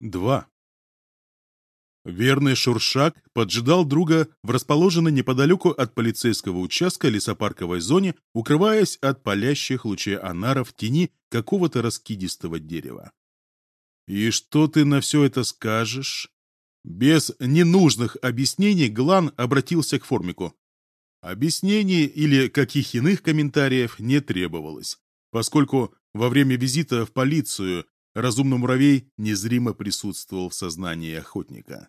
2. Верный Шуршак поджидал друга в расположенной неподалеку от полицейского участка лесопарковой зоне, укрываясь от палящих лучей анара в тени какого-то раскидистого дерева. «И что ты на все это скажешь?» Без ненужных объяснений Глан обратился к формику. Объяснений или каких иных комментариев не требовалось, поскольку во время визита в полицию разумный муравей незримо присутствовал в сознании охотника.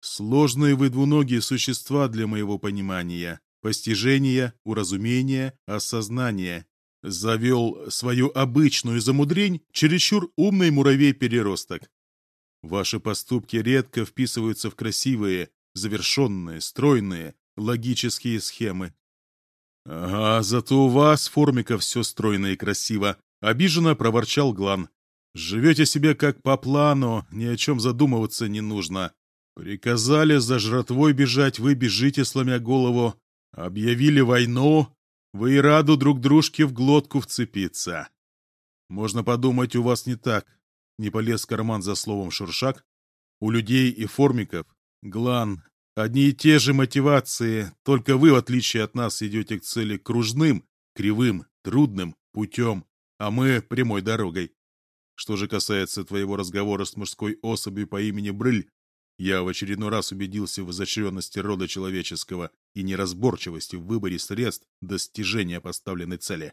Сложные вы двуногие существа для моего понимания, постижения, уразумения, осознания. Завел свою обычную замудрень чересчур умный муравей-переросток. Ваши поступки редко вписываются в красивые, завершенные, стройные, логические схемы. «Ага, зато у вас, формика, все стройно и красиво», — обиженно проворчал Глан. Живете себе как по плану, ни о чем задумываться не нужно. Приказали за жратвой бежать, вы бежите, сломя голову. Объявили войну, вы и раду друг дружке в глотку вцепиться. Можно подумать, у вас не так. Не полез карман за словом Шуршак. У людей и формиков, глан, одни и те же мотивации, только вы, в отличие от нас, идете к цели кружным, кривым, трудным путем, а мы прямой дорогой. Что же касается твоего разговора с мужской особью по имени Брыль, я в очередной раз убедился в изощренности рода человеческого и неразборчивости в выборе средств достижения поставленной цели.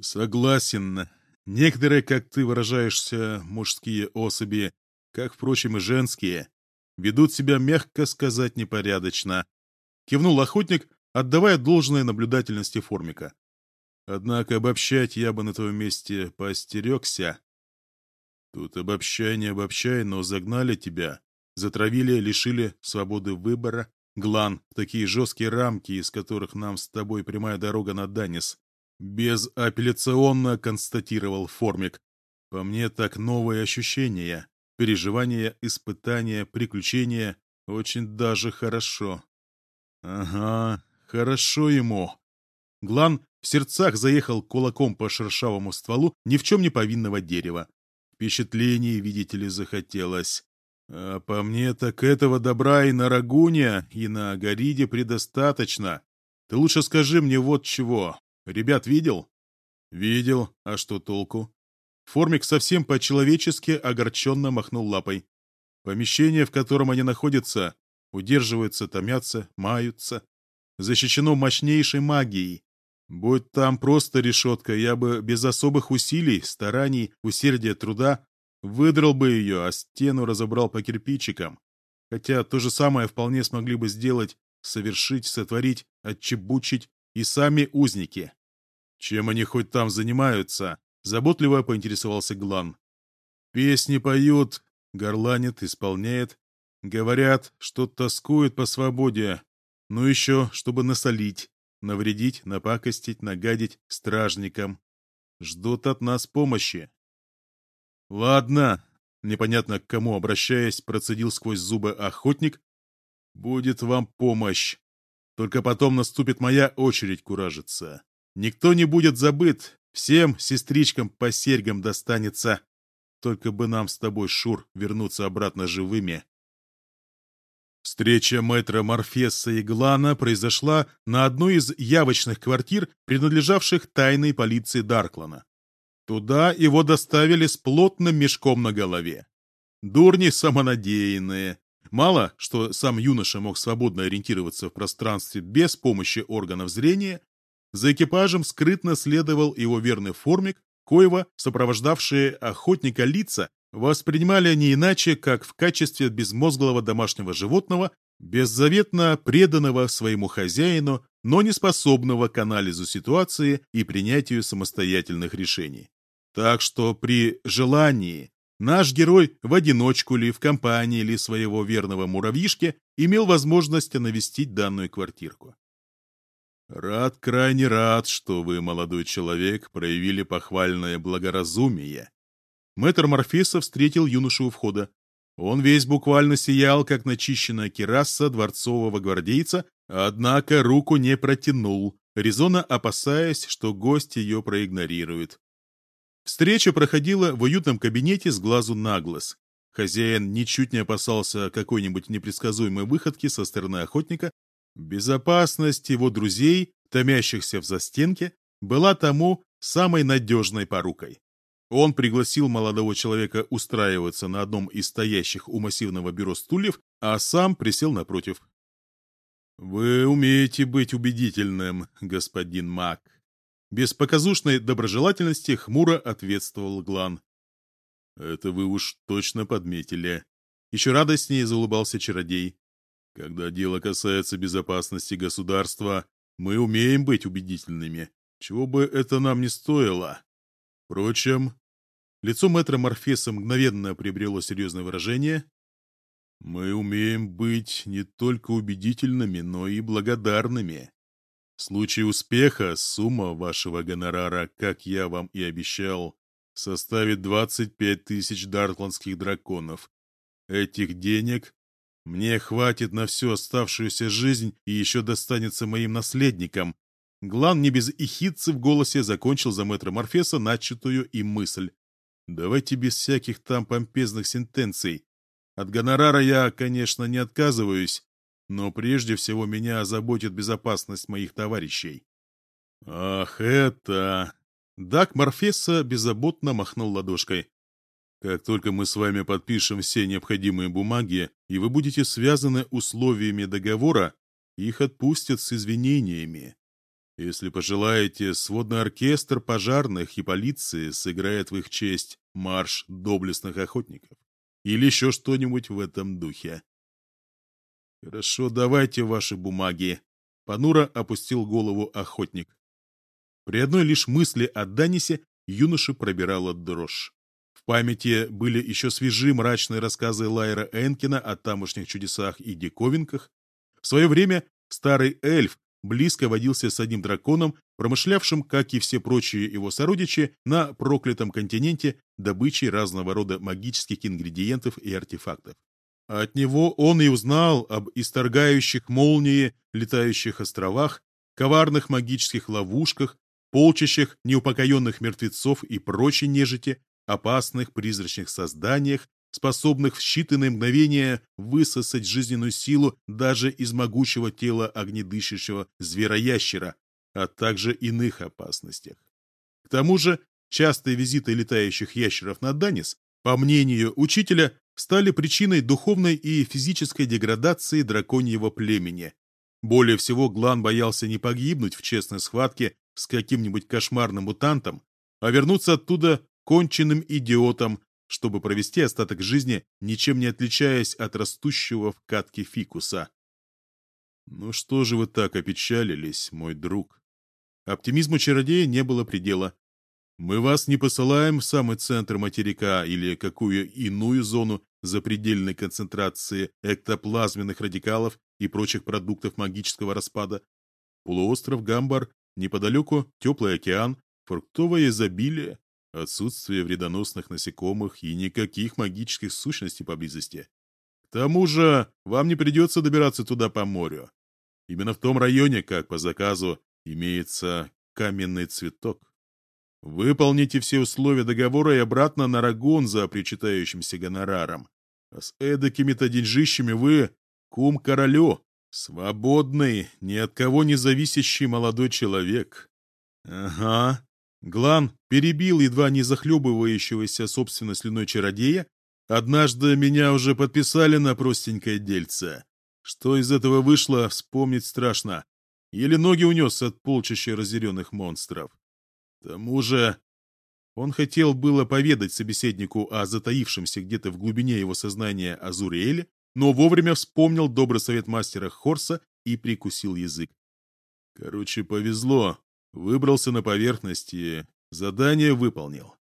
Согласен. Некоторые, как ты выражаешься, мужские особи, как, впрочем, и женские, ведут себя, мягко сказать, непорядочно. Кивнул охотник, отдавая должное наблюдательности формика. Однако обобщать я бы на твоем месте поостерегся. Тут обобщай, не обобщай, но загнали тебя. Затравили, лишили свободы выбора. Глан, такие жесткие рамки, из которых нам с тобой прямая дорога на Данис. Безапелляционно констатировал Формик. По мне так новые ощущения. Переживания, испытания, приключения. Очень даже хорошо. Ага, хорошо ему. Глан в сердцах заехал кулаком по шершавому стволу ни в чем не повинного дерева. Впечатлений, видите ли, захотелось. А по мне так этого добра и на Рагуне, и на Агариде предостаточно. Ты лучше скажи мне вот чего. Ребят видел? Видел. А что толку? Формик совсем по-человечески огорченно махнул лапой. Помещение, в котором они находятся, удерживаются, томятся, маются. Защищено мощнейшей магией. Будь там просто решетка, я бы без особых усилий, стараний, усердия, труда выдрал бы ее, а стену разобрал по кирпичикам. Хотя то же самое вполне смогли бы сделать, совершить, сотворить, отчебучить и сами узники. Чем они хоть там занимаются? Заботливо поинтересовался Глан. Песни поют, горланят, исполняет. Говорят, что тоскуют по свободе. Ну еще, чтобы насолить навредить, напакостить, нагадить стражникам. Ждут от нас помощи. Ладно, непонятно к кому обращаясь, процедил сквозь зубы охотник. Будет вам помощь. Только потом наступит моя очередь куражиться. Никто не будет забыт, всем сестричкам по серьгам достанется. Только бы нам с тобой, Шур, вернуться обратно живыми. Встреча мэтра Морфесса и Глана произошла на одной из явочных квартир, принадлежавших тайной полиции Дарклана. Туда его доставили с плотным мешком на голове. Дурни самонадеянные. Мало, что сам юноша мог свободно ориентироваться в пространстве без помощи органов зрения, за экипажем скрытно следовал его верный формик, коего сопровождавшие охотника лица воспринимали они иначе, как в качестве безмозглого домашнего животного, беззаветно преданного своему хозяину, но не способного к анализу ситуации и принятию самостоятельных решений. Так что при желании наш герой в одиночку ли, в компании ли своего верного муравьишки имел возможность навестить данную квартирку. «Рад, крайне рад, что вы, молодой человек, проявили похвальное благоразумие Мэтр Морфеса встретил юношу у входа. Он весь буквально сиял, как начищенная кераса дворцового гвардейца, однако руку не протянул, резонно опасаясь, что гость ее проигнорирует. Встреча проходила в уютном кабинете с глазу на глаз. хозяин ничуть не опасался какой-нибудь непредсказуемой выходки со стороны охотника, безопасность его друзей, томящихся в застенке, была тому самой надежной порукой. Он пригласил молодого человека устраиваться на одном из стоящих у массивного бюро стульев, а сам присел напротив. «Вы умеете быть убедительным, господин Мак», без показушной доброжелательности хмуро ответствовал Глан. «Это вы уж точно подметили». Еще радостнее заулыбался чародей. «Когда дело касается безопасности государства, мы умеем быть убедительными, чего бы это нам не стоило. Впрочем, лицо мэтра Морфеса мгновенно приобрело серьезное выражение. Мы умеем быть не только убедительными, но и благодарными. В случае успеха сумма вашего гонорара, как я вам и обещал, составит 25 тысяч дартландских драконов. Этих денег мне хватит на всю оставшуюся жизнь и еще достанется моим наследникам. Глан не без ихидцы в голосе закончил за мэтра Морфеса начатую им мысль. Давайте без всяких там помпезных сентенций. От гонорара я, конечно, не отказываюсь, но прежде всего меня озаботит безопасность моих товарищей. Ах, это... Дак Морфеса беззаботно махнул ладошкой. Как только мы с вами подпишем все необходимые бумаги, и вы будете связаны условиями договора, их отпустят с извинениями. Если пожелаете, сводный оркестр пожарных и полиции сыграет в их честь марш доблестных охотников. Или еще что-нибудь в этом духе. «Хорошо, давайте ваши бумаги», — понуро опустил голову охотник. При одной лишь мысли о Данисе юноше пробирала дрожь. В памяти были еще свежи мрачные рассказы Лайера Энкина о тамошних чудесах и диковинках. В свое время старый эльф близко водился с одним драконом, промышлявшим, как и все прочие его сородичи, на проклятом континенте добычей разного рода магических ингредиентов и артефактов. От него он и узнал об исторгающих молнии летающих островах, коварных магических ловушках, полчищах неупокоенных мертвецов и прочей нежити, опасных призрачных созданиях, способных в считанные мгновения высосать жизненную силу даже из могучего тела огнедышащего звероящера, а также иных опасностях. К тому же, частые визиты летающих ящеров на Данис, по мнению учителя, стали причиной духовной и физической деградации драконьего племени. Более всего Глан боялся не погибнуть в честной схватке с каким-нибудь кошмарным мутантом, а вернуться оттуда конченным идиотом, чтобы провести остаток жизни, ничем не отличаясь от растущего в катке фикуса. «Ну что же вы так опечалились, мой друг?» Оптимизму чародея не было предела. Мы вас не посылаем в самый центр материка или какую иную зону запредельной концентрации эктоплазменных радикалов и прочих продуктов магического распада. Полуостров Гамбар, неподалеку теплый океан, фруктовое изобилие, отсутствие вредоносных насекомых и никаких магических сущностей поблизости. К тому же вам не придется добираться туда по морю. Именно в том районе, как по заказу, имеется каменный цветок. Выполните все условия договора и обратно на Рагон за причитающимся гонораром. А с эдакими-то деньжищами вы кум королю, свободный, ни от кого не зависящий молодой человек. Ага. Глан перебил едва не захлебывающегося собственной слюной чародея. Однажды меня уже подписали на простенькое дельце. Что из этого вышло, вспомнить страшно. Еле ноги унес от полчища разъяренных монстров. К тому же он хотел было поведать собеседнику о затаившемся где-то в глубине его сознания Азуриэле, но вовремя вспомнил добрый совет мастера Хорса и прикусил язык. Короче, повезло. Выбрался на поверхность и задание выполнил.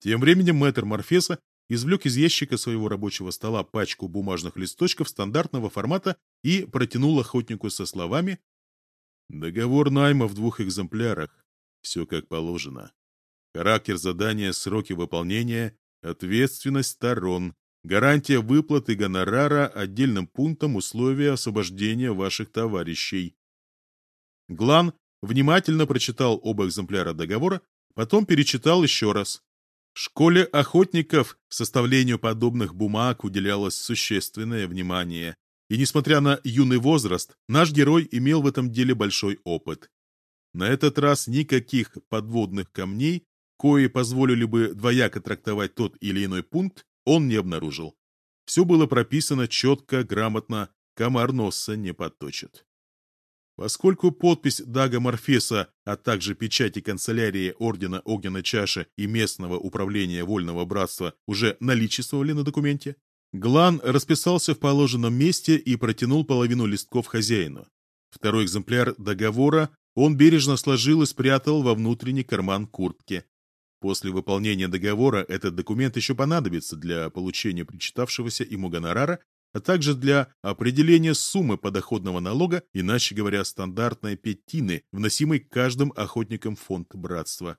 Тем временем мэтр Морфеса извлек из ящика своего рабочего стола пачку бумажных листочков стандартного формата и протянул охотнику со словами «Договор найма в двух экземплярах. Все как положено. Характер задания, сроки выполнения, ответственность сторон, гарантия выплаты гонорара отдельным пунктом условия освобождения ваших товарищей. Глан внимательно прочитал оба экземпляра договора, потом перечитал еще раз. В школе охотников составлению подобных бумаг уделялось существенное внимание. И несмотря на юный возраст, наш герой имел в этом деле большой опыт. На этот раз никаких подводных камней, кои позволили бы двояко трактовать тот или иной пункт, он не обнаружил. Все было прописано четко, грамотно, комар носа не подточит. Поскольку подпись Дага Морфеса, а также печати канцелярии Ордена Огненной Чаши и местного управления Вольного Братства уже наличествовали на документе, Глан расписался в положенном месте и протянул половину листков хозяину. Второй экземпляр договора он бережно сложил и спрятал во внутренний карман куртки. После выполнения договора этот документ еще понадобится для получения причитавшегося ему гонорара, а также для определения суммы подоходного налога, иначе говоря, стандартной пятины, вносимой каждым охотником фонд братства.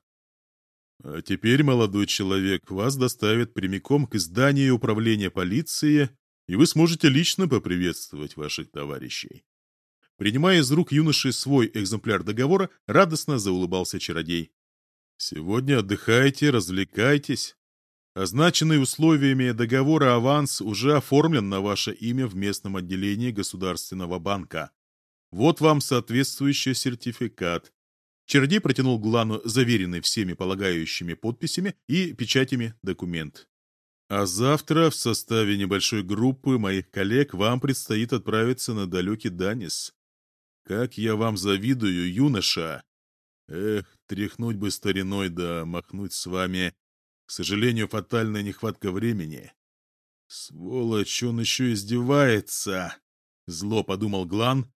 А теперь, молодой человек, вас доставят прямиком к зданию управления полиции, и вы сможете лично поприветствовать ваших товарищей. Принимая из рук юноши свой экземпляр договора, радостно заулыбался чародей. Сегодня отдыхайте, развлекайтесь. Означенный условиями договора аванс уже оформлен на ваше имя в местном отделении Государственного банка. Вот вам соответствующий сертификат. Чародей протянул Глану заверенный всеми полагающими подписями и печатями документ. А завтра в составе небольшой группы моих коллег вам предстоит отправиться на далекий Данис. Как я вам завидую, юноша! Эх, тряхнуть бы стариной да махнуть с вами. К сожалению, фатальная нехватка времени. Сволочь, он еще издевается. Зло подумал Глан.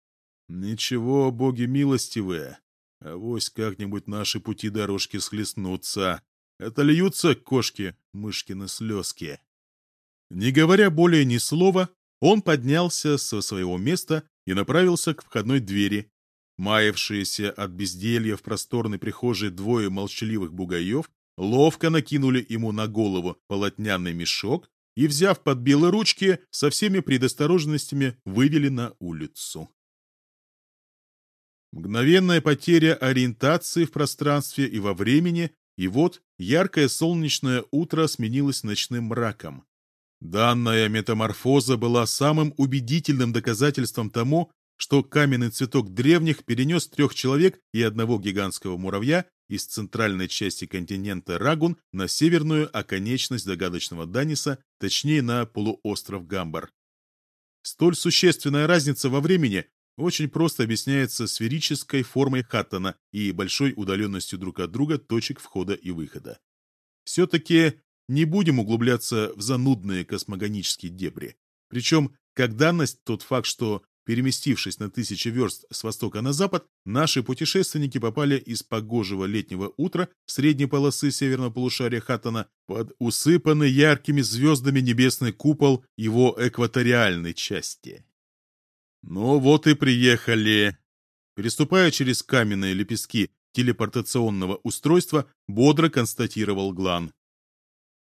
Ничего, боги милостивые. Авось как-нибудь наши пути дорожки схлестнутся. Это льются кошки, мышкины слезки. Не говоря более ни слова, он поднялся со своего места и направился к входной двери, Маявшиеся от безделья в просторной прихожей двое молчаливых бугаев ловко накинули ему на голову полотняный мешок и, взяв под белые ручки, со всеми предосторожностями вывели на улицу. Мгновенная потеря ориентации в пространстве и во времени, и вот яркое солнечное утро сменилось ночным мраком. Данная метаморфоза была самым убедительным доказательством тому, что каменный цветок древних перенес трех человек и одного гигантского муравья из центральной части континента Рагун на северную оконечность загадочного Даниса, точнее на полуостров Гамбар. Столь существенная разница во времени очень просто объясняется сферической формой Хаттона и большой удаленностью друг от друга точек входа и выхода. Все-таки не будем углубляться в занудные космогонические дебри. Причем, как данность, тот факт, что Переместившись на тысячи верст с востока на запад, наши путешественники попали из погожего летнего утра средней полосы северного полушария Хаттона под усыпанный яркими звездами небесный купол его экваториальной части. Ну вот и приехали. Переступая через каменные лепестки телепортационного устройства, бодро констатировал Глан.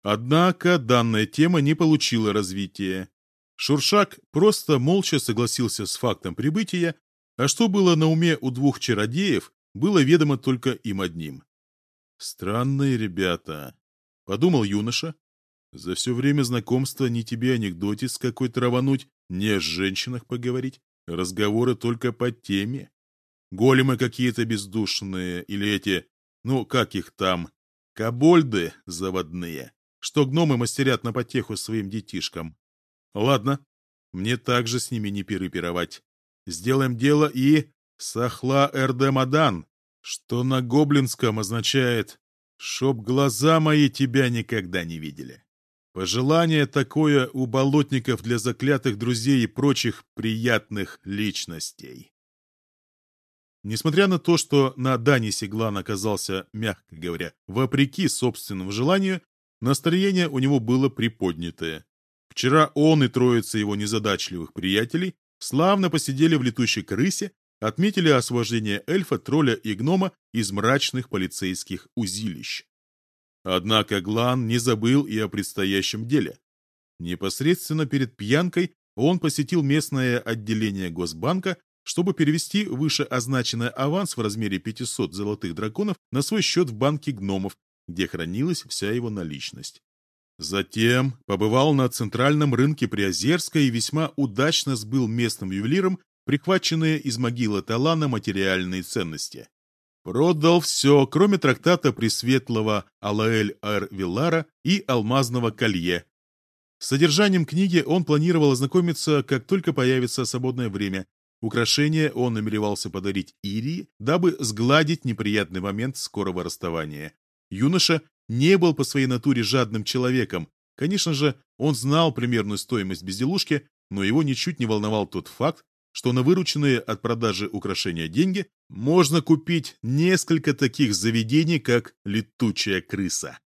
Однако данная тема не получила развития. Шуршак просто молча согласился с фактом прибытия, а что было на уме у двух чародеев, было ведомо только им одним. «Странные ребята», — подумал юноша. «За все время знакомства ни тебе анекдотец какой-то травануть, ни о женщинах поговорить, разговоры только по теме. Големы какие-то бездушные, или эти, ну, как их там, кобольды заводные, что гномы мастерят на потеху своим детишкам. Ладно, мне также с ними не пиры пировать. Сделаем дело и... Сахла Эрдемадан, что на гоблинском означает «Чтоб глаза мои тебя никогда не видели». Пожелание такое у болотников для заклятых друзей и прочих приятных личностей. Несмотря на то, что на Данисе Глан оказался, мягко говоря, вопреки собственному желанию, настроение у него было приподнятое. Вчера он и троица его незадачливых приятелей славно посидели в летущей крысе, отметили освобождение эльфа, тролля и гнома из мрачных полицейских узилищ. Однако Глан не забыл и о предстоящем деле. Непосредственно перед пьянкой он посетил местное отделение Госбанка, чтобы перевести вышеозначенный аванс в размере 500 золотых драконов на свой счет в банке гномов где хранилась вся его наличность. Затем побывал на центральном рынке Приозерска и весьма удачно сбыл местным ювелиром прихваченные из могилы Талана материальные ценности. Продал все, кроме трактата Пресветлого Алаэль Эр Виллара и алмазного колье. С содержанием книги он планировал ознакомиться, как только появится свободное время. Украшение он намеревался подарить Ирии, дабы сгладить неприятный момент скорого расставания. Юноша не был по своей натуре жадным человеком. Конечно же, он знал примерную стоимость безделушки, но его ничуть не волновал тот факт, что на вырученные от продажи украшения деньги можно купить несколько таких заведений, как «Летучая крыса».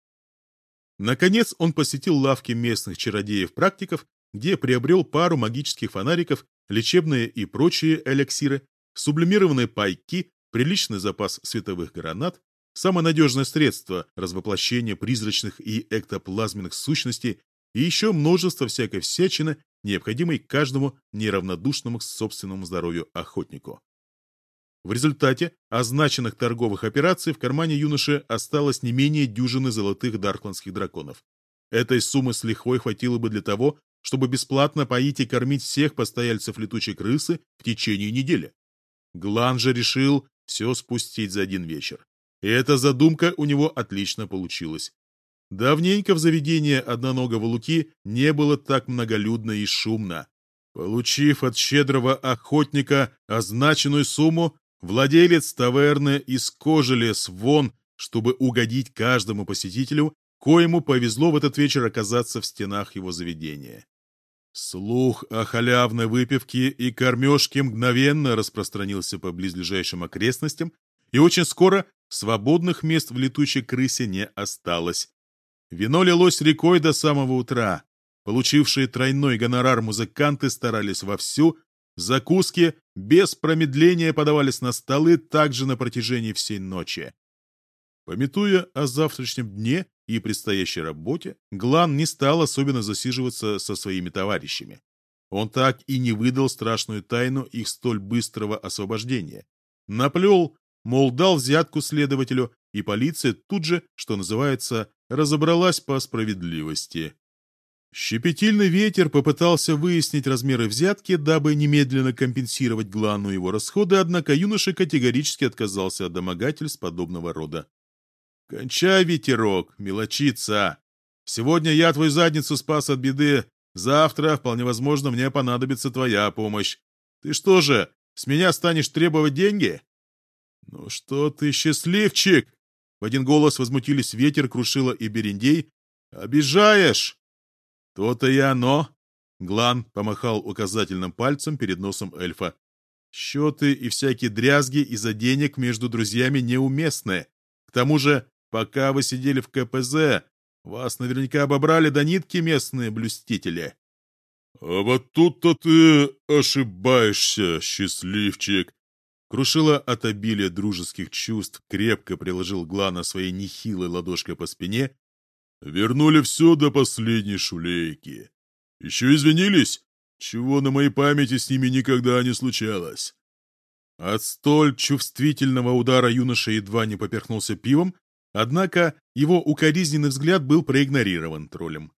Наконец он посетил лавки местных чародеев-практиков, где приобрел пару магических фонариков, лечебные и прочие эликсиры, сублимированные пайки, приличный запас световых гранат, самое надежное средство развоплощения призрачных и эктоплазменных сущностей и еще множество всякой всячины, необходимой каждому неравнодушному к собственному здоровью охотнику. В результате означенных торговых операций в кармане юноши осталось не менее дюжины золотых даркландских драконов. Этой суммы с лихвой хватило бы для того, чтобы бесплатно поить и кормить всех постояльцев летучей крысы в течение недели. Глан же решил все спустить за один вечер. И эта задумка у него отлично получилась. Давненько в заведении одноногого Луки не было так многолюдно и шумно. Получив от щедрого охотника означенную сумму, владелец таверны из кожи лез вон, чтобы угодить каждому посетителю, коему повезло в этот вечер оказаться в стенах его заведения. Слух о халявной выпивке и кормежке мгновенно распространился по близлежащим окрестностям, и очень скоро свободных мест в летучей крысе не осталось. Вино лилось рекой до самого утра. Получившие тройной гонорар музыканты старались вовсю, закуски без промедления подавались на столы также на протяжении всей ночи. Пометуя о завтрашнем дне и предстоящей работе, Глан не стал особенно засиживаться со своими товарищами. Он так и не выдал страшную тайну их столь быстрого освобождения. Наплел, мол, дал взятку следователю, и полиция тут же, что называется, разобралась по справедливости. Щепетильный ветер попытался выяснить размеры взятки, дабы немедленно компенсировать Глану его расходы, однако юноша категорически отказался от домогательств подобного рода. «Кончай, ветерок, мелочица! Сегодня я твою задницу спас от беды, завтра, вполне возможно, мне понадобится твоя помощь. Ты что же, с меня станешь требовать деньги?» «Ну что ты, счастливчик!» В один голос возмутились ветер, крушила и берендей. «Обижаешь!» «То-то и оно!» Глан помахал указательным пальцем перед носом эльфа. «Счеты и всякие дрязги из-за денег между друзьями неуместны. К тому же, пока вы сидели в КПЗ, вас наверняка обобрали до нитки местные блюстители». «А вот тут-то ты ошибаешься, счастливчик!» Крушила от обилия дружеских чувств, крепко приложил Глана своей нехилой ладошкой по спине. Вернули все до последней шулейки. Еще извинились? Чего на моей памяти с ними никогда не случалось. От столь чувствительного удара юноша едва не поперхнулся пивом, однако его укоризненный взгляд был проигнорирован троллем.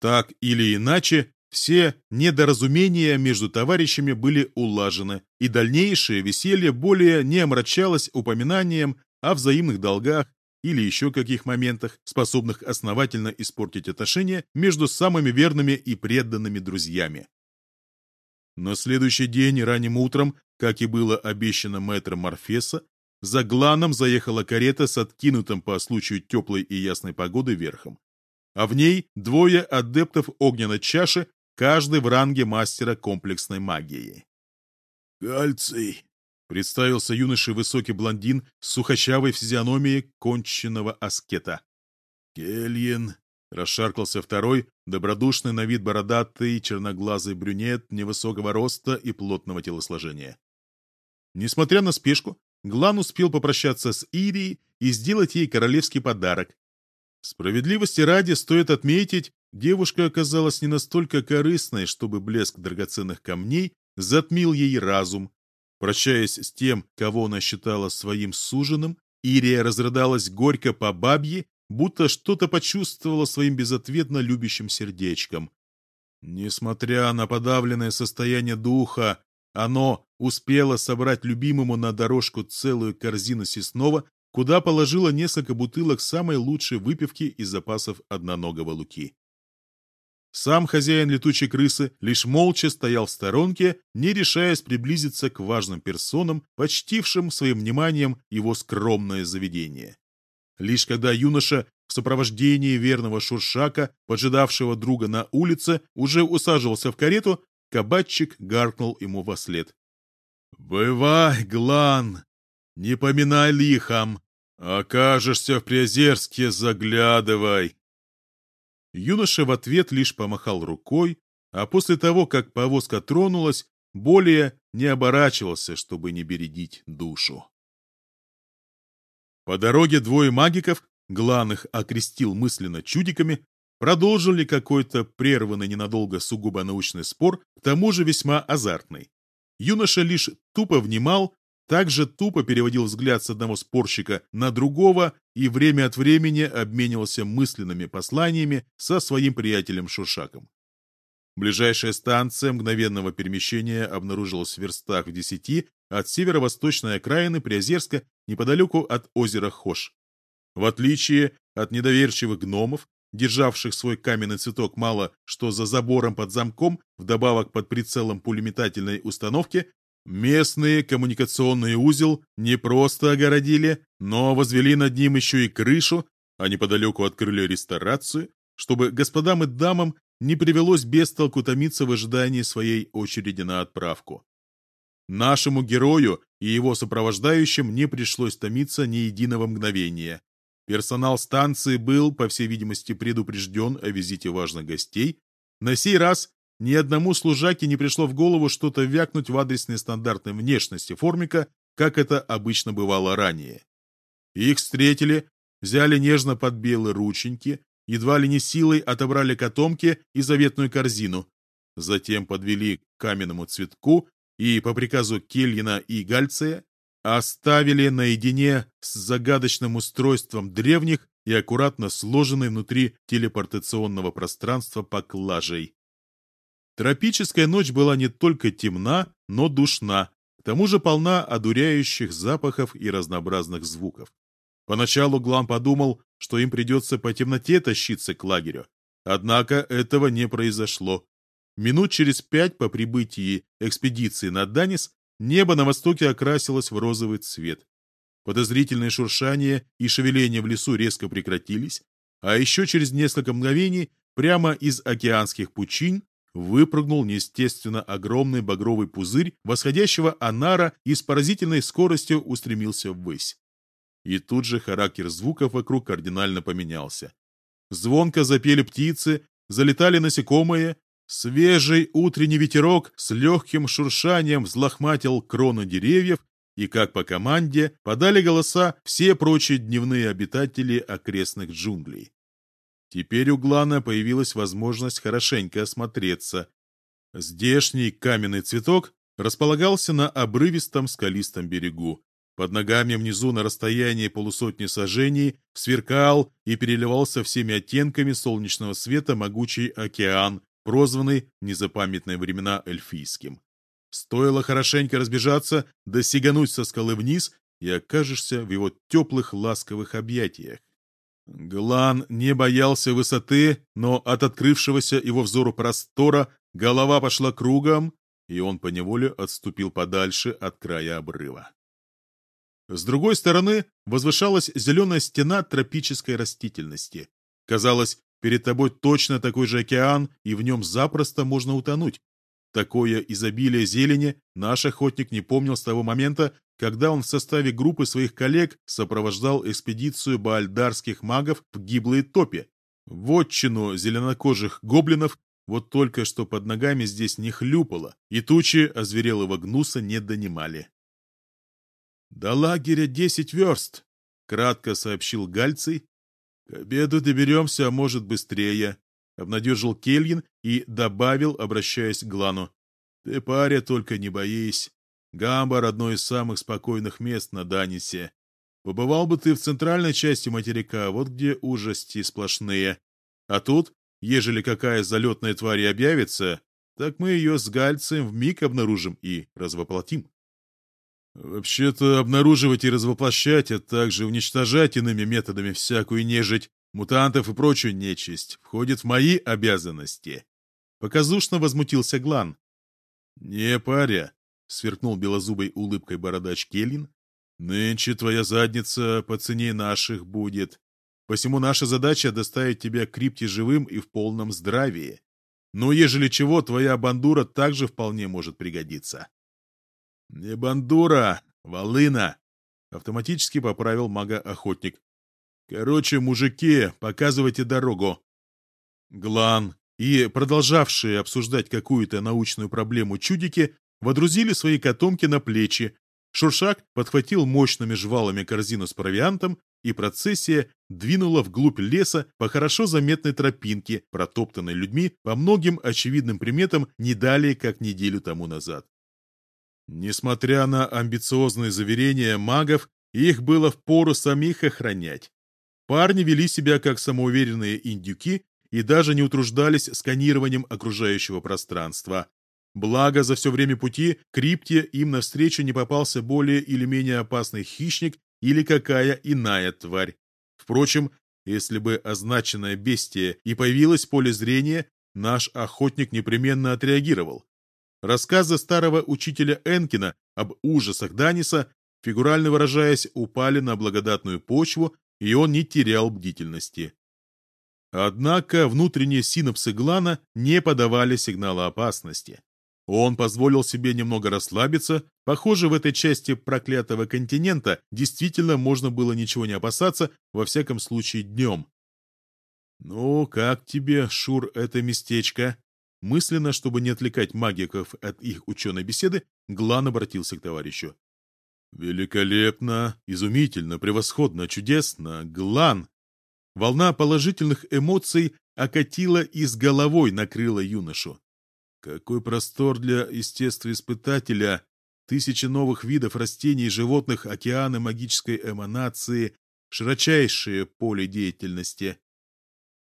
Так или иначе, все недоразумения между товарищами были улажены, и дальнейшее веселье более не омрачалось упоминанием о взаимных долгах или еще каких моментах, способных основательно испортить отношения между самыми верными и преданными друзьями. На следующий день ранним утром, как и было обещано мэтром Морфеса, за Гланом заехала карета с откинутым по случаю теплой и ясной погоды верхом. А в ней двое адептов огненной чаши каждый в ранге мастера комплексной магии. «Кальций!» — представился юношей высокий блондин с сухощавой физиономией конченного аскета. «Кельин!» — расшаркался второй, добродушный на вид бородатый черноглазый брюнет невысокого роста и плотного телосложения. Несмотря на спешку, Глан успел попрощаться с Ирией и сделать ей королевский подарок. Справедливости ради стоит отметить, Девушка оказалась не настолько корыстной, чтобы блеск драгоценных камней затмил ей разум. Прощаясь с тем, кого она считала своим суженым, Ирия разрыдалась горько по бабье, будто что-то почувствовала своим безответно любящим сердечком. Несмотря на подавленное состояние духа, оно успело собрать любимому на дорожку целую корзину сеснова, куда положило несколько бутылок самой лучшей выпивки из запасов одноногого луки. Сам хозяин летучей крысы лишь молча стоял в сторонке, не решаясь приблизиться к важным персонам, почтившим своим вниманием его скромное заведение. Лишь когда юноша в сопровождении верного Шуршака, поджидавшего друга на улице, уже усаживался в карету, кабачик гаркнул ему во след. «Бывай, Глан, не поминай лихом, окажешься в Приозерске, заглядывай!» Юноша в ответ лишь помахал рукой, а после того, как повозка тронулась, более не оборачивался, чтобы не бередить душу. По дороге двое магиков, Гланых окрестил мысленно чудиками, продолжили какой-то прерванный ненадолго сугубо научный спор, к тому же весьма азартный. Юноша лишь тупо внимал, также тупо переводил взгляд с одного спорщика на другого и время от времени обменивался мысленными посланиями со своим приятелем Шуршаком. Ближайшая станция мгновенного перемещения обнаружилась в верстах в десяти от северо-восточной окраины Приозерска неподалеку от озера Хош. В отличие от недоверчивых гномов, державших свой каменный цветок мало что за забором под замком, вдобавок под прицелом пулеметательной установки, местные коммуникационный узел не просто огородили, но возвели над ним еще и крышу, а неподалеку открыли ресторацию, чтобы господам и дамам не привелось без толку томиться в ожидании своей очереди на отправку. Нашему герою и его сопровождающим не пришлось томиться ни единого мгновения. Персонал станции был, по всей видимости, предупрежден о визите важных гостей. На сей раз ни одному служаке не пришло в голову что-то вякнуть в адрес нестандартной внешности формика, как это обычно бывало ранее. Их встретили, взяли нежно под белые рученьки, едва ли не силой отобрали котомки и заветную корзину, затем подвели к каменному цветку и, по приказу Кельина и Гальция, оставили наедине с загадочным устройством древних и аккуратно сложенной внутри телепортационного пространства поклажей. Тропическая ночь была не только темна, но душна, к тому же полна одуряющих запахов и разнообразных звуков. Поначалу Глам подумал, что им придется по темноте тащиться к лагерю. Однако этого не произошло. Минут через пять по прибытии экспедиции на Данис Небо на востоке окрасилось в розовый цвет. Подозрительное шуршание и шевеление в лесу резко прекратились, а еще через несколько мгновений прямо из океанских пучин выпрыгнул неестественно огромный багровый пузырь восходящего анара и с поразительной скоростью устремился ввысь. И тут же характер звуков вокруг кардинально поменялся. Звонко запели птицы, залетали насекомые, Свежий утренний ветерок с легким шуршанием взлохматил крону деревьев, и, как по команде, подали голоса все прочие дневные обитатели окрестных джунглей. Теперь у Глана появилась возможность хорошенько осмотреться. Здешний каменный цветок располагался на обрывистом скалистом берегу. Под ногами внизу на расстоянии полусотни сажений сверкал и переливался всеми оттенками солнечного света могучий океан, прозванный в незапамятные времена эльфийским. Стоило хорошенько разбежаться, да сигануть со скалы вниз, и окажешься в его теплых ласковых объятиях. Глан не боялся высоты, но от открывшегося его взору простора голова пошла кругом, и он поневоле отступил подальше от края обрыва. С другой стороны возвышалась зеленая стена тропической растительности. Казалось, Перед тобой точно такой же океан, и в нем запросто можно утонуть. Такое изобилие зелени наш охотник не помнил с того момента, когда он в составе группы своих коллег сопровождал экспедицию баальдарских магов в гиблые топи. Вотчину зеленокожих гоблинов вот только что под ногами здесь не хлюпало, и тучи озверелого гнуса не донимали. «До лагеря десять верст», — кратко сообщил Гальций, «К обеду доберемся, а может, быстрее», — обнадежил Кельин и добавил, обращаясь к Глану. «Ты, паря, только не боись. Гамбар — одно из самых спокойных мест на Данисе. Побывал бы ты в центральной части материка, вот где ужасти сплошные. А тут, ежели какая залетная тварь объявится, так мы ее с гальцем вмиг обнаружим и развоплотим. Вообще-то обнаруживать и развоплощать, а также уничтожать иными методами всякую нежить, мутантов и прочую нечисть входит в мои обязанности. Показушно возмутился Глан. «Не паря», — сверкнул белозубой улыбкой бородач Келлин, «нынче твоя задница по цене наших будет. Посему наша задача — доставить тебя к крипте живым и в полном здравии. Но ежели чего, твоя бандура также вполне может пригодиться». «Не бандура, волына!» — автоматически поправил мага-охотник. «Короче, мужики, показывайте дорогу». Глан и продолжавшие обсуждать какую-то научную проблему чудики водрузили свои котомки на плечи. Шуршак подхватил мощными жвалами корзину с провиантом, и процессия двинула вглубь леса по хорошо заметной тропинке, протоптанной людьми по многим очевидным приметам не далее, как неделю тому назад. Несмотря на амбициозные заверения магов, их было впору самих охранять. Парни вели себя как самоуверенные индюки и даже не утруждались сканированием окружающего пространства. Благо, за все время пути крипте им навстречу не попался более или менее опасный хищник или какая иная тварь. Впрочем, если бы означенное бестие и появилось в поле зрения, наш охотник непременно отреагировал. Рассказы старого учителя Энкина об ужасах Даниса, фигурально выражаясь, упали на благодатную почву, и он не терял бдительности. Однако внутренние синапсы Глана не подавали сигнала опасности. Он позволил себе немного расслабиться. Похоже, в этой части проклятого континента действительно можно было ничего не опасаться, во всяком случае днем. «Ну, как тебе, Шур, это местечко?» Мысленно, чтобы не отвлекать магиков от их ученой беседы, Глан обратился к товарищу. «Великолепно, изумительно, превосходно, чудесно, Глан!» Волна положительных эмоций окатила и с головой накрыла юношу. Какой простор для естествоиспытателя! Тысячи новых видов растений и животных, океаны магической эманации, широчайшее поле деятельности.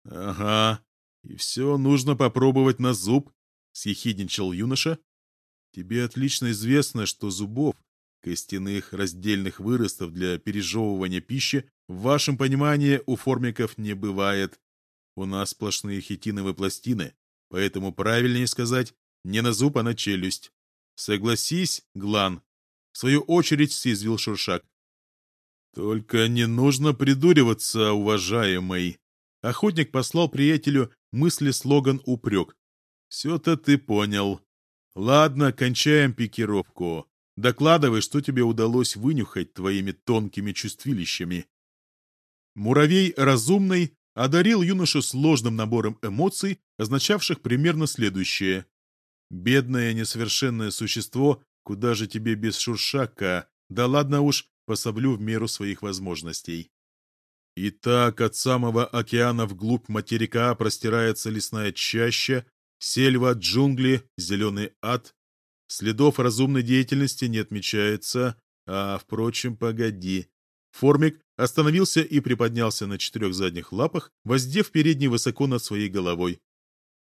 Ага, и все нужно попробовать на зуб, съехидничал юноша. Тебе отлично известно, что зубов, костяных раздельных выростов для пережевывания пищи, в вашем понимании у формиков не бывает. У нас сплошные хитиновые пластины, поэтому правильнее сказать не на зуб, а на челюсть. Согласись, Глан. В свою очередь съязвил Шуршак. Только не нужно придуриваться, уважаемый. Охотник послал приятелю мысли слоган упрек. Все-то ты понял. Ладно, кончаем пикировку. Докладывай, что тебе удалось вынюхать твоими тонкими чувствилищами. Муравей разумный одарил юношу сложным набором эмоций, означавших примерно следующее. «Бедное несовершенное существо, куда же тебе без шуршака? Да ладно уж, пособлю в меру своих возможностей». Итак, от самого океана вглубь материка простирается лесная чаща, сельва, джунгли, зеленый ад. Следов разумной деятельности не отмечается, а, впрочем, погоди. Формик остановился и приподнялся на четырех задних лапах, воздев передний высоко над своей головой.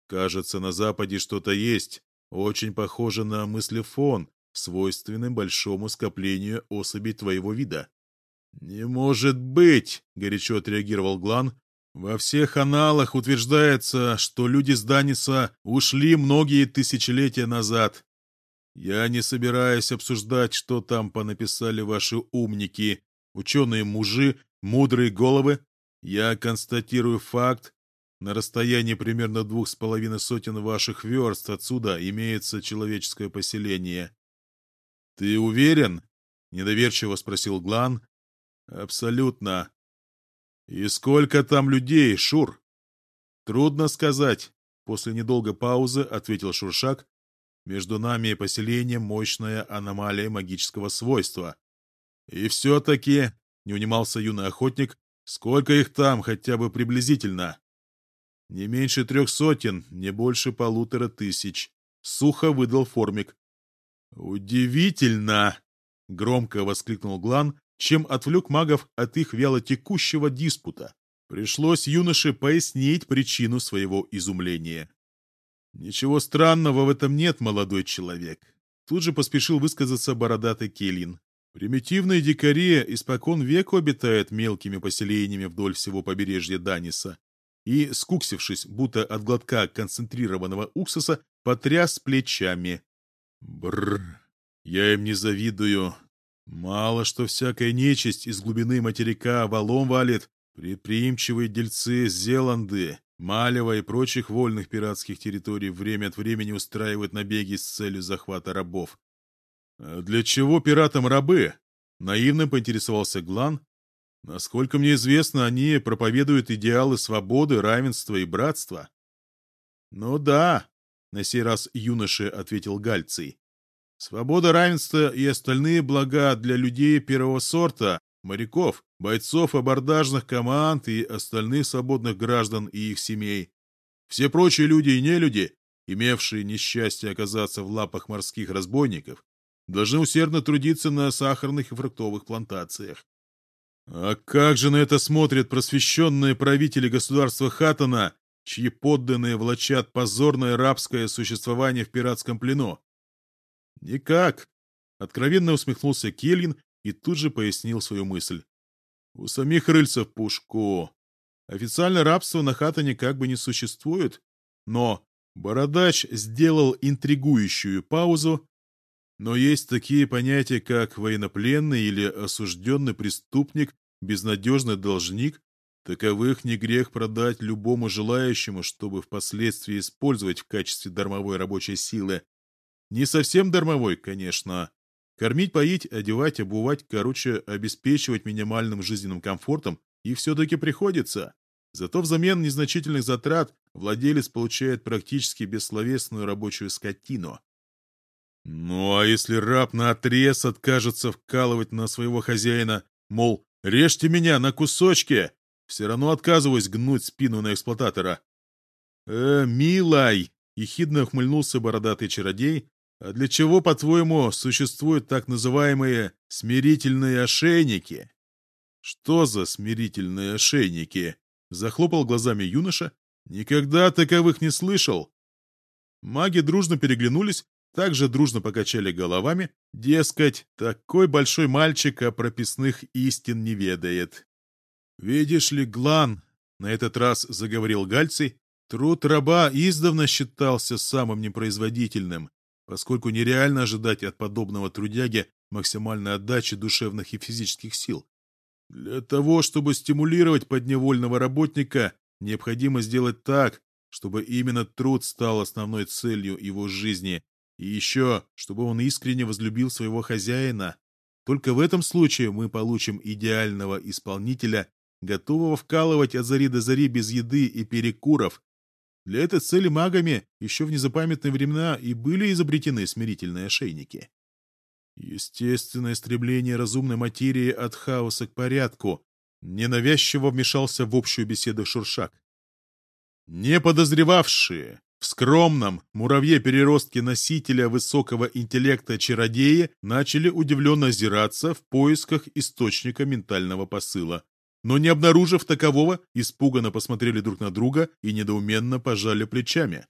Кажется, на западе что-то есть, очень похоже на мыслефон, свойственный большому скоплению особей твоего вида. «Не может быть!» — горячо отреагировал Глан. «Во всех аналах утверждается, что люди с Даниса ушли многие тысячелетия назад. Я не собираюсь обсуждать, что там понаписали ваши умники, ученые-мужи, мудрые головы. Я констатирую факт. На расстоянии примерно двух с половиной сотен ваших верст отсюда имеется человеческое поселение. — Ты уверен? — недоверчиво спросил Глан. — Абсолютно. — И сколько там людей, Шур? — Трудно сказать. После недолгой паузы ответил Шуршак. Между нами и поселением мощная аномалия магического свойства. «И все-таки», — не унимался юный охотник, — «сколько их там, хотя бы приблизительно?» «Не меньше трех сотен, не больше полутора тысяч», — сухо выдал формик. «Удивительно!» — громко воскликнул Глан, чем отвлек магов от их вялотекущего диспута. Пришлось юноше пояснить причину своего изумления. «Ничего странного в этом нет, молодой человек», — тут же поспешил высказаться бородатый Келин. «Примитивные дикари испокон веку обитают мелкими поселениями вдоль всего побережья Даниса и, скуксившись, будто от глотка концентрированного уксуса, потряс плечами. Бррр, я им не завидую. Мало что всякая нечисть из глубины материка валом валит, предприимчивые дельцы Зеланды, Малева и прочих вольных пиратских территорий время от времени устраивают набеги с целью захвата рабов. «А «Для чего пиратам рабы?» — наивно поинтересовался Глан, Насколько мне известно, они проповедуют идеалы свободы, равенства и братства. Ну да, на сей раз юноше ответил Гальций. Свобода, равенство и остальные блага для людей первого сорта, моряков, бойцов абордажных команд и остальных свободных граждан и их семей. Все прочие люди и нелюди, имевшие несчастье оказаться в лапах морских разбойников, должны усердно трудиться на сахарных и фруктовых плантациях. А как же на это смотрят просвещенные правители государства Хаттона, чьи подданные влачат позорное рабское существование в пиратском плену? Никак. Откровенно усмехнулся Кельин и тут же пояснил свою мысль. У самих рыльцев пушку. Официально рабство на Хаттоне как бы не существует, но Бородач сделал интригующую паузу но есть такие понятия, как военнопленный или осужденный преступник, безнадежный должник. Таковых не грех продать любому желающему, чтобы впоследствии использовать в качестве дармовой рабочей силы. Не совсем дармовой, конечно. Кормить, поить, одевать, обувать, короче, обеспечивать минимальным жизненным комфортом и все-таки приходится. Зато взамен незначительных затрат владелец получает практически бессловесную рабочую скотину. Ну а если раб наотрез откажется вкалывать на своего хозяина, мол, режьте меня на кусочки, все равно отказываюсь гнуть спину на эксплуататора. Э, милай, ехидно ухмыльнулся бородатый чародей, а для чего, по-твоему, существуют так называемые смирительные ошейники? Что за смирительные ошейники? Захлопал глазами юноша. Никогда таковых не слышал. Маги дружно переглянулись также дружно покачали головами, дескать, такой большой мальчик о прописных истин не ведает. «Видишь ли, Глан», — на этот раз заговорил Гальций, «труд раба издавна считался самым непроизводительным, поскольку нереально ожидать от подобного трудяги максимальной отдачи душевных и физических сил. Для того, чтобы стимулировать подневольного работника, необходимо сделать так, чтобы именно труд стал основной целью его жизни, и еще, чтобы он искренне возлюбил своего хозяина. Только в этом случае мы получим идеального исполнителя, готового вкалывать от зари до зари без еды и перекуров. Для этой цели магами еще в незапамятные времена и были изобретены смирительные ошейники. Естественное стремление разумной материи от хаоса к порядку ненавязчиво вмешался в общую беседу Шуршак. Не подозревавшие, в скромном муравье-переростке носителя высокого интеллекта чародеи начали удивленно озираться в поисках источника ментального посыла. Но не обнаружив такового, испуганно посмотрели друг на друга и недоуменно пожали плечами.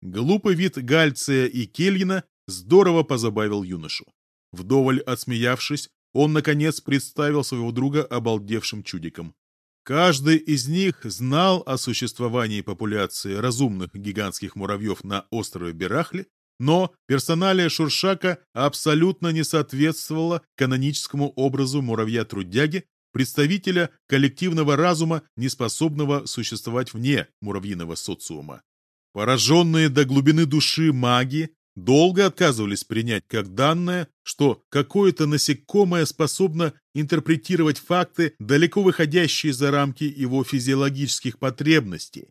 Глупый вид Гальция и Кельина здорово позабавил юношу. Вдоволь отсмеявшись, он, наконец, представил своего друга обалдевшим чудиком. Каждый из них знал о существовании популяции разумных гигантских муравьев на острове Берахли, но персоналия Шуршака абсолютно не соответствовала каноническому образу муравья-трудяги, представителя коллективного разума, не способного существовать вне муравьиного социума. Пораженные до глубины души маги долго отказывались принять как данное, что какое-то насекомое способно интерпретировать факты, далеко выходящие за рамки его физиологических потребностей.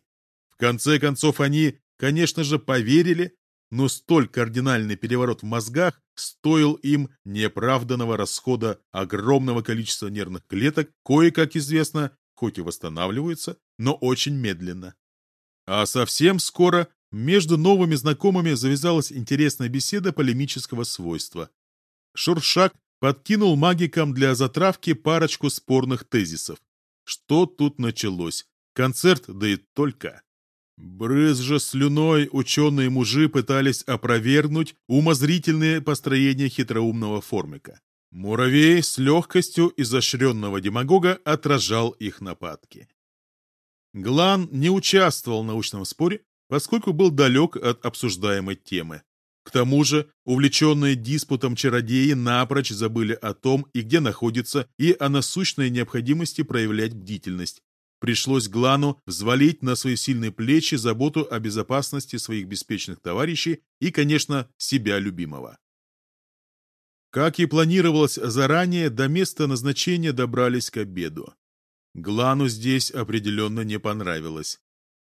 В конце концов, они, конечно же, поверили, но столь кардинальный переворот в мозгах стоил им неоправданного расхода огромного количества нервных клеток, кое-как известно, хоть и восстанавливаются, но очень медленно. А совсем скоро между новыми знакомыми завязалась интересная беседа полемического свойства. Шуршак подкинул магикам для затравки парочку спорных тезисов. Что тут началось? Концерт, да и только. Брызжа слюной, ученые-мужи пытались опровергнуть умозрительные построения хитроумного формика. Муравей с легкостью изощренного демагога отражал их нападки. Глан не участвовал в научном споре, поскольку был далек от обсуждаемой темы. К тому же, увлеченные диспутом чародеи напрочь забыли о том, и где находится, и о насущной необходимости проявлять бдительность. Пришлось Глану взвалить на свои сильные плечи заботу о безопасности своих беспечных товарищей и, конечно, себя любимого. Как и планировалось заранее, до места назначения добрались к обеду. Глану здесь определенно не понравилось.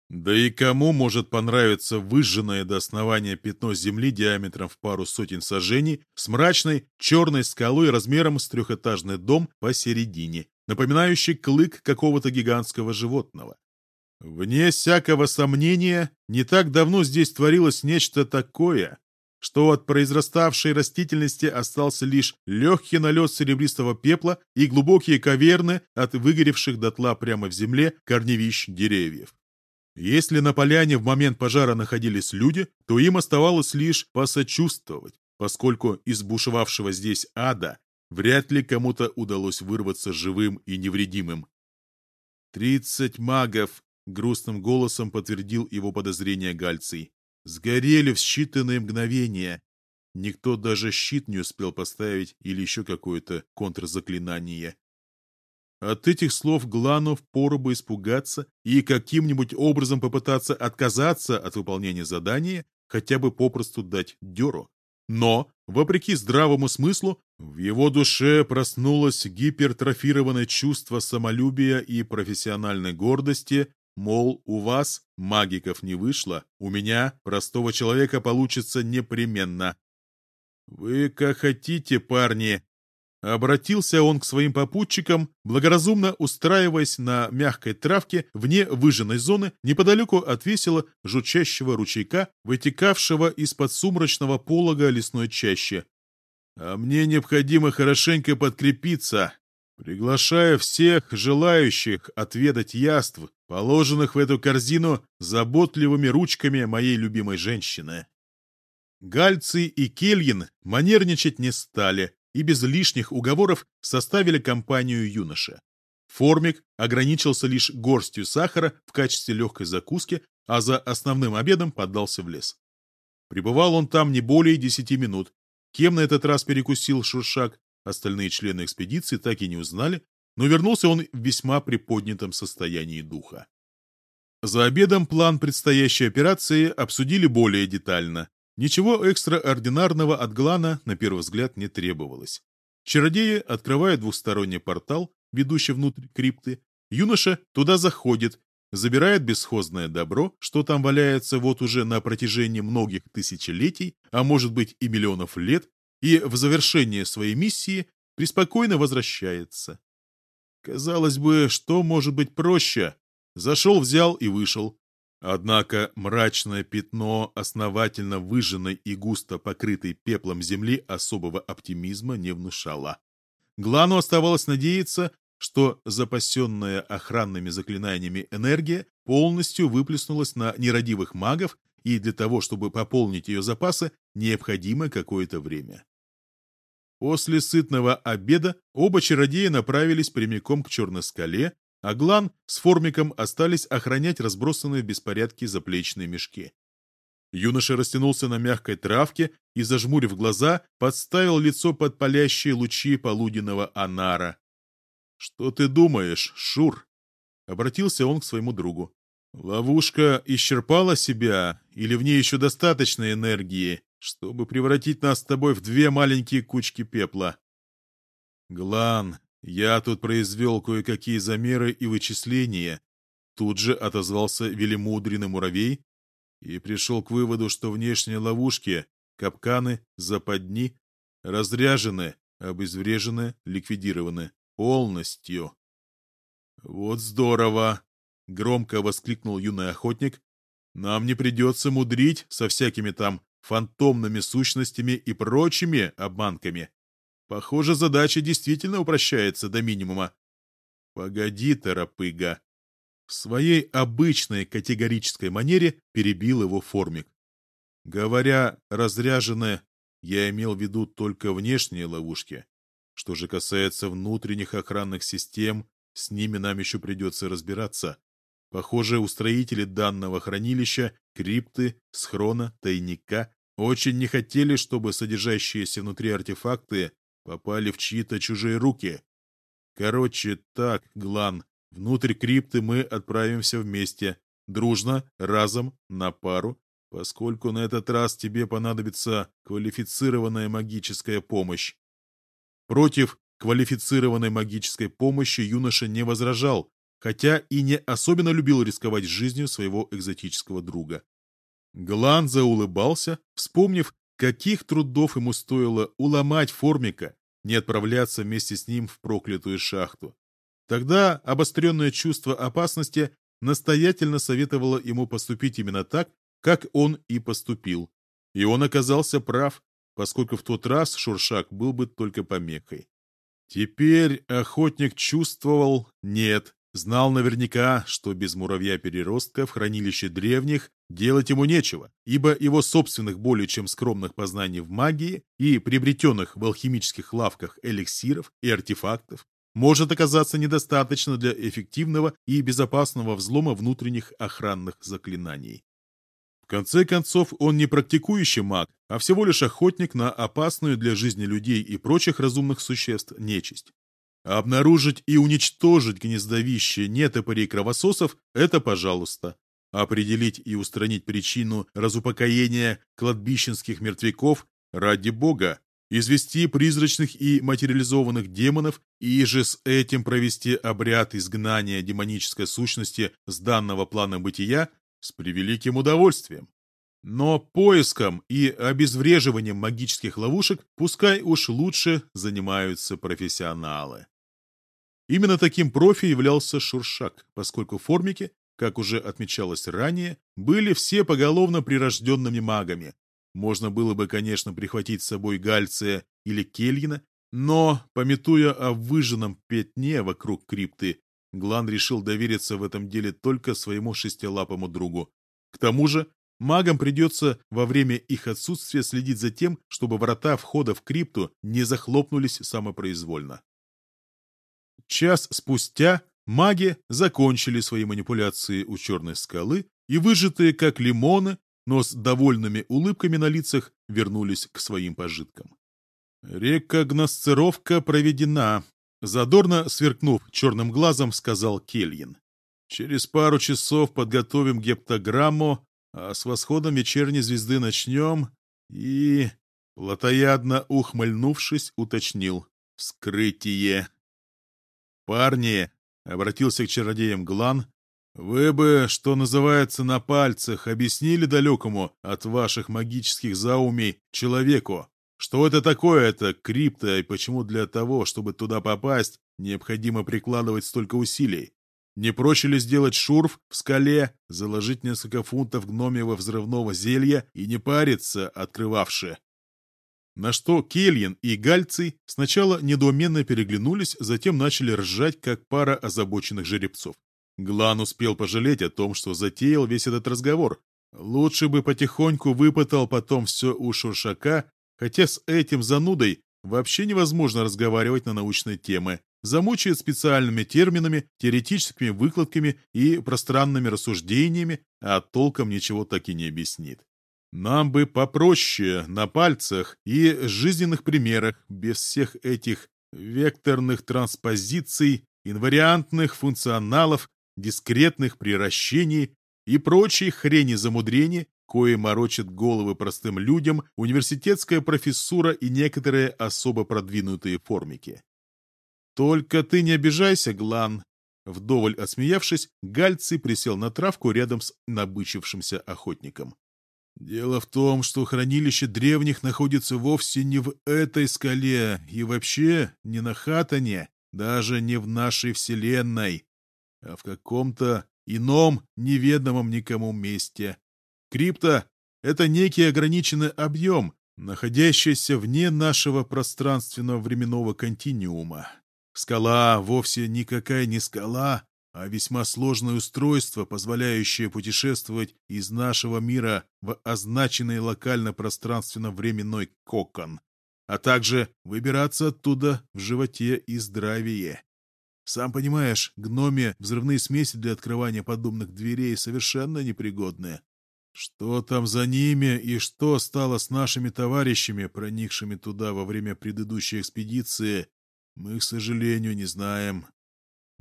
Да и кому может понравиться выжженное до основания пятно земли диаметром в пару сотен сажений с мрачной черной скалой размером с трехэтажный дом посередине, напоминающий клык какого-то гигантского животного? Вне всякого сомнения, не так давно здесь творилось нечто такое, что от произраставшей растительности остался лишь легкий налет серебристого пепла и глубокие каверны от выгоревших дотла прямо в земле корневищ деревьев. Если на поляне в момент пожара находились люди, то им оставалось лишь посочувствовать, поскольку из бушевавшего здесь ада вряд ли кому-то удалось вырваться живым и невредимым. «Тридцать магов!» — грустным голосом подтвердил его подозрение Гальций. «Сгорели в считанные мгновения. Никто даже щит не успел поставить или еще какое-то контрзаклинание. От этих слов Глану впору бы испугаться и каким-нибудь образом попытаться отказаться от выполнения задания, хотя бы попросту дать дёру. Но, вопреки здравому смыслу, в его душе проснулось гипертрофированное чувство самолюбия и профессиональной гордости, мол, у вас, магиков, не вышло, у меня, простого человека, получится непременно. «Вы как хотите, парни», Обратился он к своим попутчикам, благоразумно устраиваясь на мягкой травке вне выжженной зоны, неподалеку от весело жучащего ручейка, вытекавшего из-под сумрачного полога лесной чащи. «А мне необходимо хорошенько подкрепиться, приглашая всех желающих отведать яств, положенных в эту корзину заботливыми ручками моей любимой женщины». Гальцы и Кельин манерничать не стали, и без лишних уговоров составили компанию юноша. Формик ограничился лишь горстью сахара в качестве легкой закуски, а за основным обедом поддался в лес. Пребывал он там не более десяти минут. Кем на этот раз перекусил Шуршак, остальные члены экспедиции так и не узнали, но вернулся он в весьма приподнятом состоянии духа. За обедом план предстоящей операции обсудили более детально, Ничего экстраординарного от Глана, на первый взгляд, не требовалось. Чародеи открывают двухсторонний портал, ведущий внутрь крипты. Юноша туда заходит, забирает бесхозное добро, что там валяется вот уже на протяжении многих тысячелетий, а может быть и миллионов лет, и в завершение своей миссии преспокойно возвращается. Казалось бы, что может быть проще? Зашел, взял и вышел. Однако мрачное пятно основательно выжженной и густо покрытой пеплом земли особого оптимизма не внушало. Глану оставалось надеяться, что запасенная охранными заклинаниями энергия полностью выплеснулась на нерадивых магов, и для того, чтобы пополнить ее запасы, необходимо какое-то время. После сытного обеда оба чародея направились прямиком к черной скале, а Глан с Формиком остались охранять разбросанные в беспорядке заплечные мешки. Юноша растянулся на мягкой травке и, зажмурив глаза, подставил лицо под палящие лучи полуденного анара. «Что ты думаешь, Шур?» — обратился он к своему другу. «Ловушка исчерпала себя, или в ней еще достаточно энергии, чтобы превратить нас с тобой в две маленькие кучки пепла?» «Глан, я тут произвел кое-какие замеры и вычисления. Тут же отозвался велимудренный муравей и пришел к выводу, что внешние ловушки, капканы, западни разряжены, обезврежены, ликвидированы полностью. «Вот здорово!» — громко воскликнул юный охотник. «Нам не придется мудрить со всякими там фантомными сущностями и прочими обманками. Похоже, задача действительно упрощается до минимума. Погоди, торопыга. В своей обычной категорической манере перебил его формик. Говоря «разряженное», я имел в виду только внешние ловушки. Что же касается внутренних охранных систем, с ними нам еще придется разбираться. Похоже, устроители данного хранилища, крипты, схрона, тайника очень не хотели, чтобы содержащиеся внутри артефакты попали в чьи-то чужие руки. Короче, так, Глан, внутрь крипты мы отправимся вместе, дружно, разом, на пару, поскольку на этот раз тебе понадобится квалифицированная магическая помощь. Против квалифицированной магической помощи юноша не возражал, хотя и не особенно любил рисковать жизнью своего экзотического друга. Глан заулыбался, вспомнив, каких трудов ему стоило уломать формика, не отправляться вместе с ним в проклятую шахту. Тогда обостренное чувство опасности настоятельно советовало ему поступить именно так, как он и поступил. И он оказался прав, поскольку в тот раз Шуршак был бы только помехой. Теперь охотник чувствовал, нет, знал наверняка, что без муравья-переростка в хранилище древних делать ему нечего, ибо его собственных более чем скромных познаний в магии и приобретенных в алхимических лавках эликсиров и артефактов может оказаться недостаточно для эффективного и безопасного взлома внутренних охранных заклинаний. В конце концов, он не практикующий маг, а всего лишь охотник на опасную для жизни людей и прочих разумных существ нечисть. Обнаружить и уничтожить гнездовище нетопырей-кровососов – это пожалуйста. Определить и устранить причину разупокоения кладбищенских мертвяков – ради бога. Извести призрачных и материализованных демонов и же с этим провести обряд изгнания демонической сущности с данного плана бытия с превеликим удовольствием. Но поиском и обезвреживанием магических ловушек пускай уж лучше занимаются профессионалы. Именно таким профи являлся Шуршак, поскольку формики, как уже отмечалось ранее, были все поголовно прирожденными магами. Можно было бы, конечно, прихватить с собой Гальция или Кельина, но, пометуя о выжженном пятне вокруг крипты Глан решил довериться в этом деле только своему шестилапому другу. К тому же, магам придется во время их отсутствия следить за тем, чтобы врата входа в крипту не захлопнулись самопроизвольно. Час спустя маги закончили свои манипуляции у черной скалы и, выжатые как лимоны, но с довольными улыбками на лицах, вернулись к своим пожиткам. Рекогносцировка проведена, Задорно сверкнув черным глазом, сказал Кельин. «Через пару часов подготовим гептограмму, а с восходом вечерней звезды начнем и...» Платоядно ухмыльнувшись, уточнил. «Вскрытие!» «Парни!» — обратился к чародеям Глан. «Вы бы, что называется, на пальцах объяснили далекому от ваших магических заумей человеку, что это такое, это крипта, и почему для того, чтобы туда попасть, необходимо прикладывать столько усилий? Не проще ли сделать шурф в скале, заложить несколько фунтов гномьего взрывного зелья и не париться, открывавши? На что Кельин и Гальций сначала недоуменно переглянулись, затем начали ржать, как пара озабоченных жеребцов. Глан успел пожалеть о том, что затеял весь этот разговор. Лучше бы потихоньку выпытал потом все у Шуршака Хотя с этим занудой вообще невозможно разговаривать на научные темы. Замучает специальными терминами, теоретическими выкладками и пространными рассуждениями, а толком ничего так и не объяснит. Нам бы попроще, на пальцах и жизненных примерах, без всех этих векторных транспозиций, инвариантных функционалов, дискретных приращений и прочей хрени замудрения, кое морочат головы простым людям, университетская профессура и некоторые особо продвинутые формики. «Только ты не обижайся, Глан!» Вдоволь отсмеявшись, Гальций присел на травку рядом с набычившимся охотником. «Дело в том, что хранилище древних находится вовсе не в этой скале и вообще не на Хатане, даже не в нашей вселенной, а в каком-то ином неведомом никому месте. Крипта — это некий ограниченный объем, находящаяся вне нашего пространственного временного континуума. Скала вовсе никакая не скала, а весьма сложное устройство, позволяющее путешествовать из нашего мира в означенный локально-пространственно-временной кокон, а также выбираться оттуда в животе и здравие. Сам понимаешь, гноме взрывные смеси для открывания подобных дверей совершенно непригодны. Что там за ними и что стало с нашими товарищами, проникшими туда во время предыдущей экспедиции, мы, к сожалению, не знаем.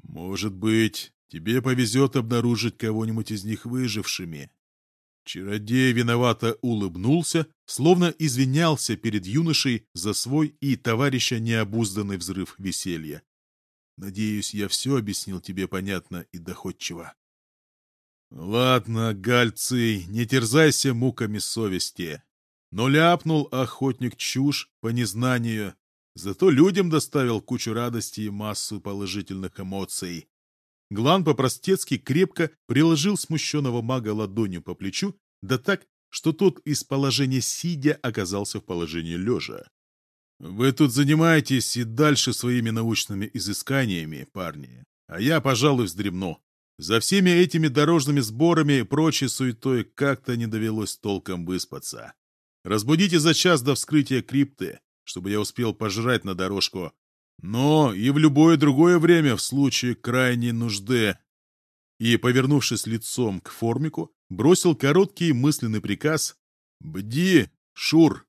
Может быть, тебе повезет обнаружить кого-нибудь из них выжившими. Чародей виновато улыбнулся, словно извинялся перед юношей за свой и товарища необузданный взрыв веселья. Надеюсь, я все объяснил тебе понятно и доходчиво. Ладно, Гальций, не терзайся муками совести. Но ляпнул охотник чушь по незнанию, зато людям доставил кучу радости и массу положительных эмоций. Глан по-простецки крепко приложил смущенного мага ладонью по плечу, да так, что тот из положения сидя оказался в положении лежа. «Вы тут занимаетесь и дальше своими научными изысканиями, парни, а я, пожалуй, вздремну. За всеми этими дорожными сборами и прочей суетой как-то не довелось толком выспаться. Разбудите за час до вскрытия крипты, чтобы я успел пожрать на дорожку. Но и в любое другое время в случае крайней нужды». И, повернувшись лицом к формику, бросил короткий мысленный приказ «Бди, Шур!».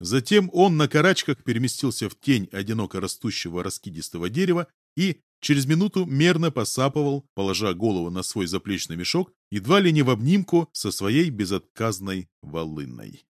Затем он на карачках переместился в тень одиноко растущего раскидистого дерева и через минуту мерно посапывал, положа голову на свой заплечный мешок, едва ли не в обнимку со своей безотказной волынной.